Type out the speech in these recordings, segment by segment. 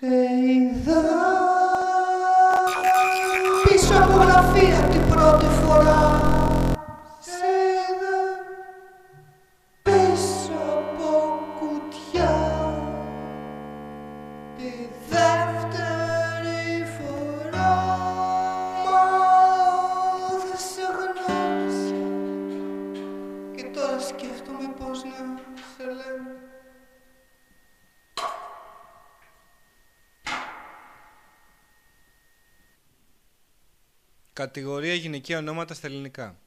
Σε είδα. Πίσω από γραφεία την πρώτη φορά Κατηγορία γυναικεία ονόματα στα ελληνικά.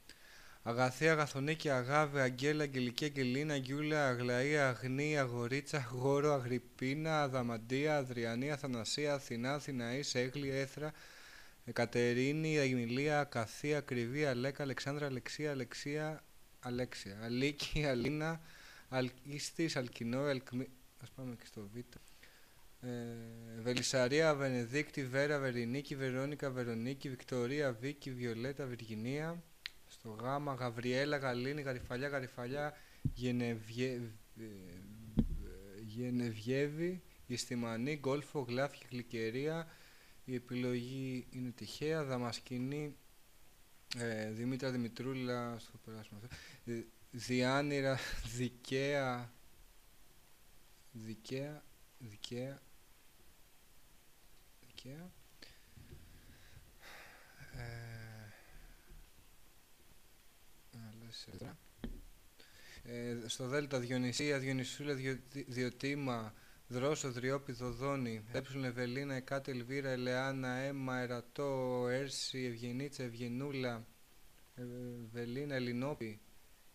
Αγαθία, Αγαθονίκη, Αγάβη, Αγγέλα, Αγγελική, Αγγελίνα, Γιούλα, Αγλαία, Αγνή, Αγορίτσα, Γόρο, Αγρυπίνα, Αδαμαντία, Αδριανή, Αθανασία, Αθηνά, Αθηναή, Έγλη, Έθρα, Εκατερίνη, Αγνηλία, Ακαθία, Ακριβή, Αλέκα, Αλεξάνδρα, Αλεξία, Αλεξία, Αλέξια, Αλίκη, Αλίνα, Αλκίστης, Αλκινό, Αλκμή... Ας πάμε και στο Β. Ε, Βελισσαρία, Βενεδίκτη, Βέρα, Βερινίκη, Βερόνικα, Βερονίκη, Βικτωρία, Βίκη, Βιολέτα, Βιργινία. Στο Γ, Γαβριέλα, Γαλήνη, Γαριφαλιά, Γαριφαλιά, Γενεβιέ, ε, Γενεβιέβη, Γεστημανή, Γκόλφο, Γλάφη, Γλυκερία. Η επιλογή είναι τυχαία. Δαμασκηνή, ε, Δημήτρα Δημητρούλα, στο περάσουμε αυτό. Ε, Διάνυρα, Δικαία, Δικαία, Δικαία, Δικαία. Ε, άλλα σειρά. Ε, στο Δέλτα Διονυσία, Διονυσούλα, Διο, Διοτήμα, Δρόσο, Δριόπη, Δοδόνη, Έψουν, Ευελίνα, Εκάτε, Ελβίρα, Ελεάνα, Έμα, Ερατό, Έρση, Ευγενίτσα, Ευγενούλα, Ευελίνα, Ελληνόπη,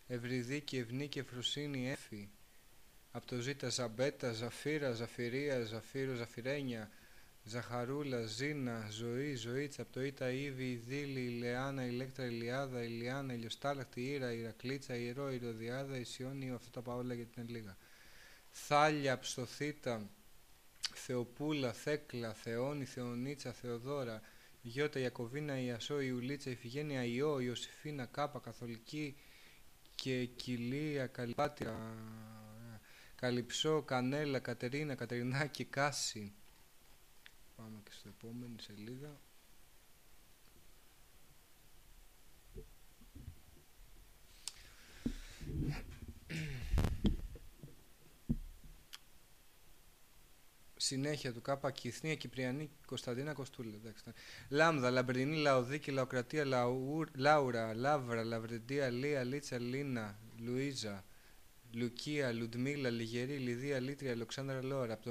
Ευρυδίκη, Ευνίκη, Εφροσύνη, Έφη, από το Ζήτα, Ζαμπέτα, Ζαφύρα, Ζαφυρία, Ζαφύρο, Ζαφυρένια, Ζαχαρούλα, Ζήνα, Ζωή, Ζωήτσα, από το Ήτα, Ήβη, Ιδίλη, Ηλεάνα, Ηλέκτρα, Ηλιάδα, Ηλιάνα, Ηλιοστάλαχτη, Ήρα, Ηρακλίτσα, Ιερό, Ηρωδιάδα, Ισιόνι, αυτά τα πάω όλα γιατί είναι λίγα. Θάλια, Ψοθήτα, Θεοπούλα, Θέκλα, Θεόνη, Θεονίτσα, Θεοδόρα, Γιώτα, Ιακωβίνα, Ιασό, Ιουλίτσα, Ιφηγένεια, Ιώ, Ιωσήφίνα, Κάπα, Καθολική και Κιλία, Καλυπάτια, Καλυψό, Κανέλα, Κατερίνα, Κατερινάκη, Κάση. Πάμε και στο επόμενη σελίδα. Συνέχεια του Κάπα Κυνθία, Κυπριανή, Κωνσταντίνα Κοστούλα. Εντάξει. Λάμδα, Λαμπρινή, Λαοδίκη, Λαοκρατία, Λαουρ, Λάουρα, Λαύρα, Λαυρεντία, Λία, Λίτσα, Λίνα, Λουίζα, Λουκία, Λουντμίλα, Λιγερή, Λιδία, Λίτρια, Αλεξάνδρα Λόρα, από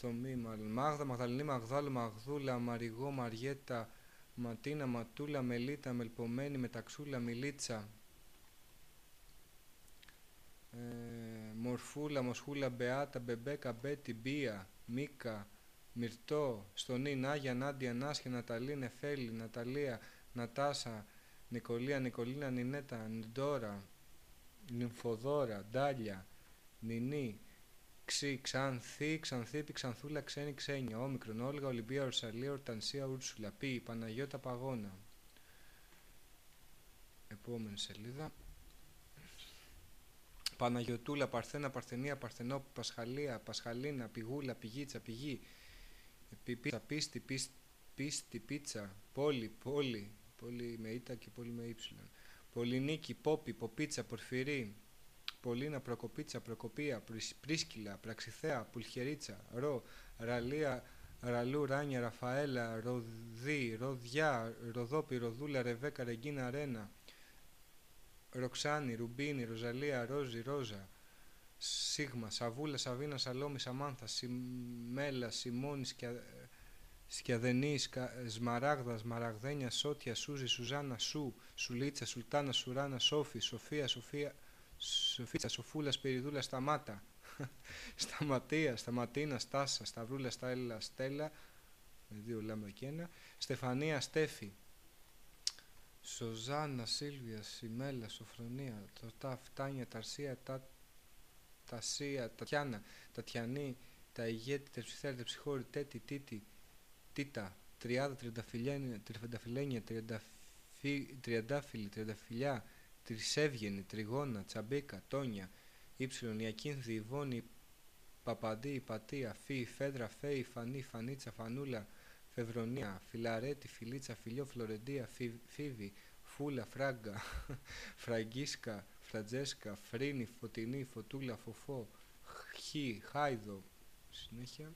το μη, στο μη μάλλον. Μάγδα, Μαγδαληνή, Μαγδάλου, Μαγδούλα, Μαριγό, Μαριέτα, Ματίνα, Ματούλα, Μελίτα, Μελπομένη, Μεταξούλα, Μιλίτσα, ε, Μορφούλα, Μοσχούλα, Μπεάτα, Μπεμπέκα, Μπέτη, Μπία, Μίκα, Μυρτό, Στονή, Νάγια, Νάντια, Νάσχε, Ναταλή, Νεφέλη, Ναταλία, Νατάσα, Νικολία, Νικολίνα, Νινέτα, Νιντόρα, Νυμφοδόρα, Ντάλια, Νινή, Ξή, Ξανθή, Ξανθήπη, Ξανθούλα, Ξένη, Ξένια, Όμικρον, Όλγα, Ολυμπία, Ορσαλία, Ορτανσία, Ούρσουλα, Πι, Παναγιώτα, Παγώνα. Επόμενη σελίδα. Παναγιωτούλα, Παρθένα, Παρθενία, Παρθενόπη, Πασχαλία, Πασχαλίνα, Πηγούλα, Πηγίτσα, Πηγή, Πίπτσα, Πίστη, Πίστη, Πίτσα, Πόλη, Πόλη, Πόλη με Ήτα και Πόλη με Ήψιλον. Πολυνίκη, Πόπη, Ποπίτσα, Πορφυρή, Πολίνα, Προκοπίτσα, Προκοπία, Πρίσκυλα, Πραξιθέα, Πουλχερίτσα, Ρο, Ραλία, Ραλού, Ράνια, Ραφαέλα, Ροδί, Ροδιά, Ροδόπη, Ροδούλα, Ρεβέκα, Ρεγκίνα, Ρένα, Ροξάνη, Ρουμπίνη, Ροζαλία, Ρόζι, Ρόζα, Σίγμα, Σαβούλα, Σαβίνα, Σαλόμη, Σαμάνθα, Σιμέλα, Σιμώνης, Σκια... Σκιαδενής, Σμαράγδα, Σμαραγδένια, Σότια, Σούζη, Σουζάνα, Σου, Σουλίτσα, Σουλτάνα, Σουράνα, Σόφη, Σοφία, Σοφία, Σοφίτσα, Σοφούλα, Σπυριδούλα, Σταμάτα, Σταματία, Σταματίνα, Στάσα, Σταυρούλα, Στάιλα, Στέλλα, με δύο λάμπα και ένα, Στεφανία, Στέφη, Σοζάνα, Σίλβια, Σιμέλα, Σοφρονία, Τωτά, Φτάνια, Ταρσία, Τα, Τασία, Τατιάνα, Τατιανή, Τα Ηγέτη, Τερψιθέρη, Τερψιχώρη, Τέτη, Τίτη, Τίτα, Τριάδα, Τριανταφυλένια, Τριφενταφυλένια, Τριαντάφυλλη, Τριανταφυλιά, Τρισεύγενη, Τριγώνα, Τσαμπίκα, Τόνια, Ήψιλον, Ιακίνθη, Ιβώνη, Παπαντή, Πατία, Φή, Φέδρα, Φέη, Φανή, Φανίτσα, Φανούλα, Φευρονία, Φιλαρέτη, Φιλίτσα, Φιλιό, Φλωρεντία, Φι- Φίβη, Φούλα, Φράγκα, Φραγκίσκα, Φρατζέσκα, Φρίνη, Φωτεινή, Φωτούλα, Φοφό, Χι, Χάιδο, συνέχεια.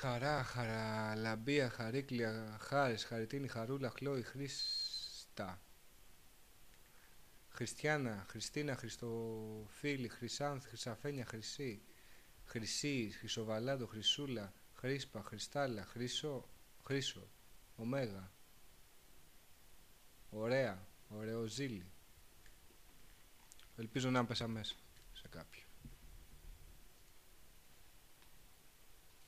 Χαρά, χαρά, λαμπία, χαρίκλια, χάρες, χαριτίνη, χαρούλα, χλώη, χρήστα. Χριστιανά, Χριστίνα, Χριστοφίλη, Χρυσάνθ, Χρυσαφένια, Χρυσή, Χρυσή, Χρυσοβαλάντο, Χρυσούλα, Χρήσπα, Χριστάλα, Χρυσό, Χρύσο, Ωμέγα. Ωραία, ωραίο ζήλι. Ελπίζω να πέσα μέσα σε κάποιο.